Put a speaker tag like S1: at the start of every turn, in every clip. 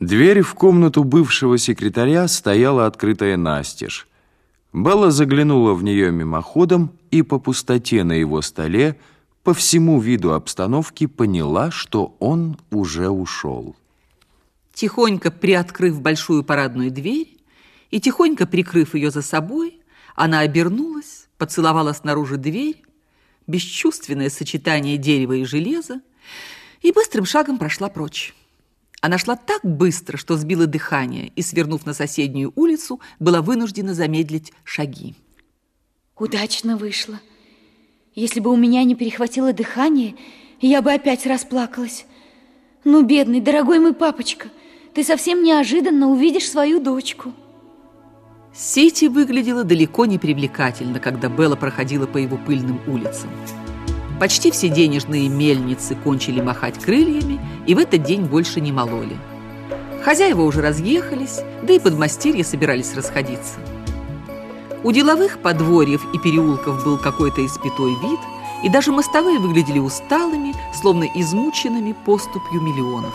S1: Дверь в комнату бывшего секретаря стояла открытая настежь. Белла заглянула в нее мимоходом и по пустоте на его столе, по всему виду обстановки, поняла, что он уже ушел.
S2: Тихонько приоткрыв большую парадную дверь и тихонько прикрыв ее за собой, она обернулась, поцеловала снаружи дверь, бесчувственное сочетание дерева и железа, и быстрым шагом прошла прочь. Она шла так быстро, что сбила дыхание, и, свернув на соседнюю улицу, была вынуждена замедлить шаги.
S3: Удачно вышло. Если бы у меня не перехватило дыхание, я бы опять расплакалась. Ну, бедный, дорогой мой папочка, ты совсем неожиданно увидишь свою дочку.
S2: Сити выглядела далеко не привлекательно, когда Белла проходила по его пыльным улицам. Почти все денежные мельницы кончили махать крыльями и в этот день больше не мололи. Хозяева уже разъехались, да и подмастерья собирались расходиться. У деловых подворьев и переулков был какой-то испятой вид, и даже мостовые выглядели усталыми, словно измученными поступью миллионов.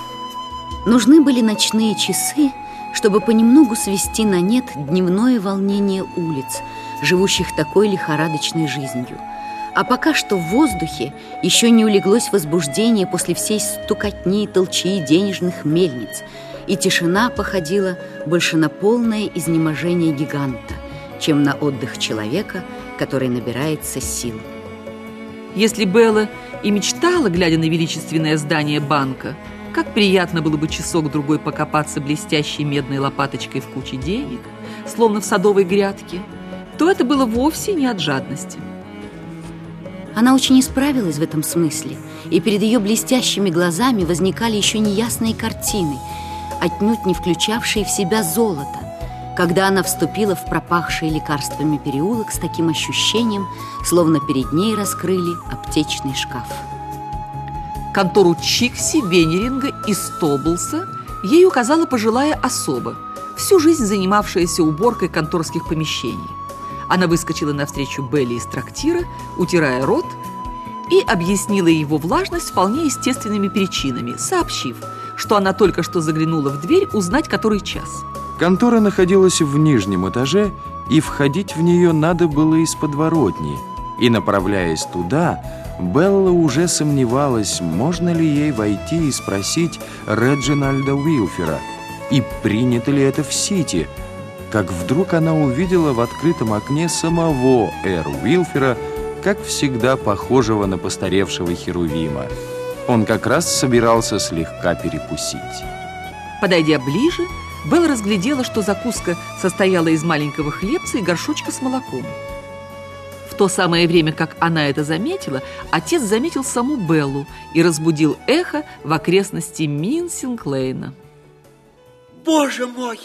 S3: Нужны были ночные часы, чтобы понемногу свести на нет дневное волнение улиц, живущих такой лихорадочной жизнью – а пока что в воздухе еще не улеглось возбуждение после всей стукотни и толчии денежных мельниц, и тишина походила больше на полное изнеможение гиганта, чем на отдых человека, который набирается сил.
S2: Если Белла и мечтала, глядя на величественное здание банка, как приятно было бы часок-другой покопаться блестящей медной лопаточкой в куче денег, словно в садовой грядке, то это было вовсе не от жадности.
S3: Она очень исправилась в этом смысле, и перед ее блестящими глазами возникали еще неясные картины, отнюдь не включавшие в себя золото, когда она вступила в пропахший лекарствами переулок с таким ощущением, словно перед ней раскрыли аптечный шкаф.
S2: Контору Чикси, Венеринга и Стоблса ей указала пожилая особа, всю жизнь занимавшаяся уборкой конторских помещений. Она выскочила навстречу Белли из трактира, утирая рот, и объяснила его влажность вполне естественными причинами, сообщив, что она только что заглянула в дверь узнать, который час.
S1: Контора находилась в нижнем этаже, и входить в нее надо было из подворотни. И, направляясь туда, Белла уже сомневалась, можно ли ей войти и спросить Реджинальда Уилфера, и принято ли это в Сити – как вдруг она увидела в открытом окне самого Эр Уилфера, как всегда похожего на постаревшего Херувима. Он как раз собирался слегка перекусить.
S2: Подойдя ближе, Белла разглядела, что закуска состояла из маленького хлебца и горшочка с молоком. В то самое время, как она это заметила, отец заметил саму Беллу и разбудил эхо в окрестности Минсинг-Лейна.
S4: «Боже мой!»